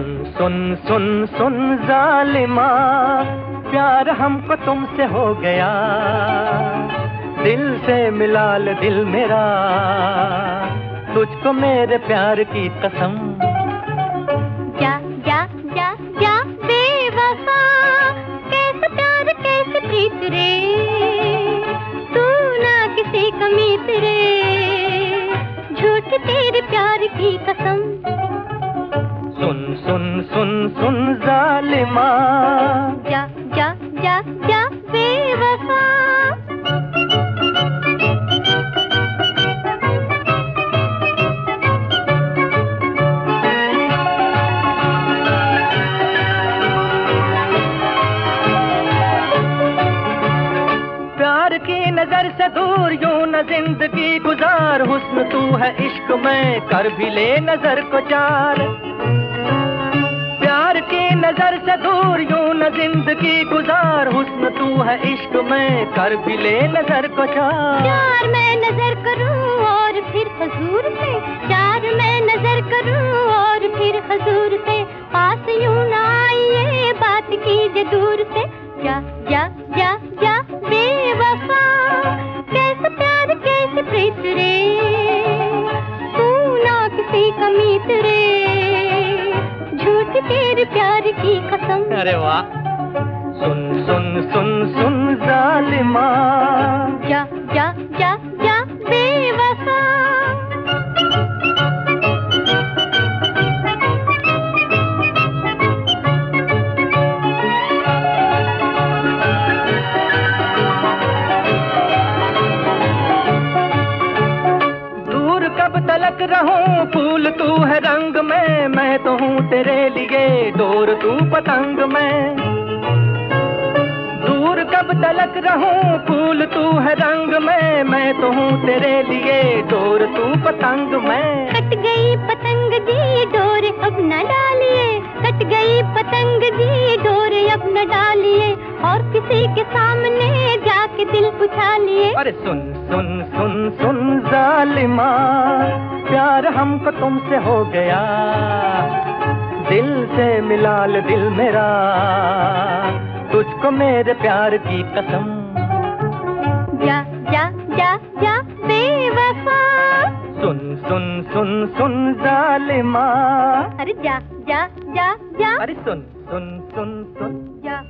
सुन सुन सुन सुन, जालिमा। प्यार हमको तुमसे हो गया। दिल से मिला ले दिल मेरा। तुझको मेरे प्यार की कसम। जा जा जा जा बेवफा। कैसे प्यार, कैसे प्रीत रे? तू ना किसी कमीत रे। झूठ तेरे प्यार की कसम। सुन जालिमा। जा जा जा जा बेवफा। प्यार की नज़र से दूर यूँ न ज़िंदगी गुजार। हुस्न तू है इश्क में कर भी ले नज़र को चार। नज़र से दूर यूँ न ज़िंदगी गुजार। हुस्न तू है इश्क में, कर भी ले नज़र को चार। चार मैं नज़र करूँ और फिर हजूर से, चार मैं नज़र करूँ और फिर हजूर से। पास यूँ ना आइए, बात की दूर से। जा जा जा अरे वाह। सुन सुन सुन सुन जालिमा। तलक रहूँ, फूल तू है रंग में, मैं तो हूँ तेरे लिए डोर तू पतंग में। दूर कब तलक रहूँ, फूल तू है रंग में, मैं तो हूँ तेरे लिए डोर तू पतंग में। कट गई पतंग जी डोर, अब न डालिए। कट गई पतंग जी डोर, अब न डालिए। और किसी के सामने जाके दिल उठा लिए। अरे सुन सुन सुन सुन जालिमा। प्यार हमको तुमसे हो गया। दिल से मिला ले दिल मेरा। तुझको मेरे प्यार की कसम। जा जा जा जा बेवफा। सुन सुन सुन सुन जालिमा। अरे जा जा जा जा। अरे सुन सुन सुन सुन।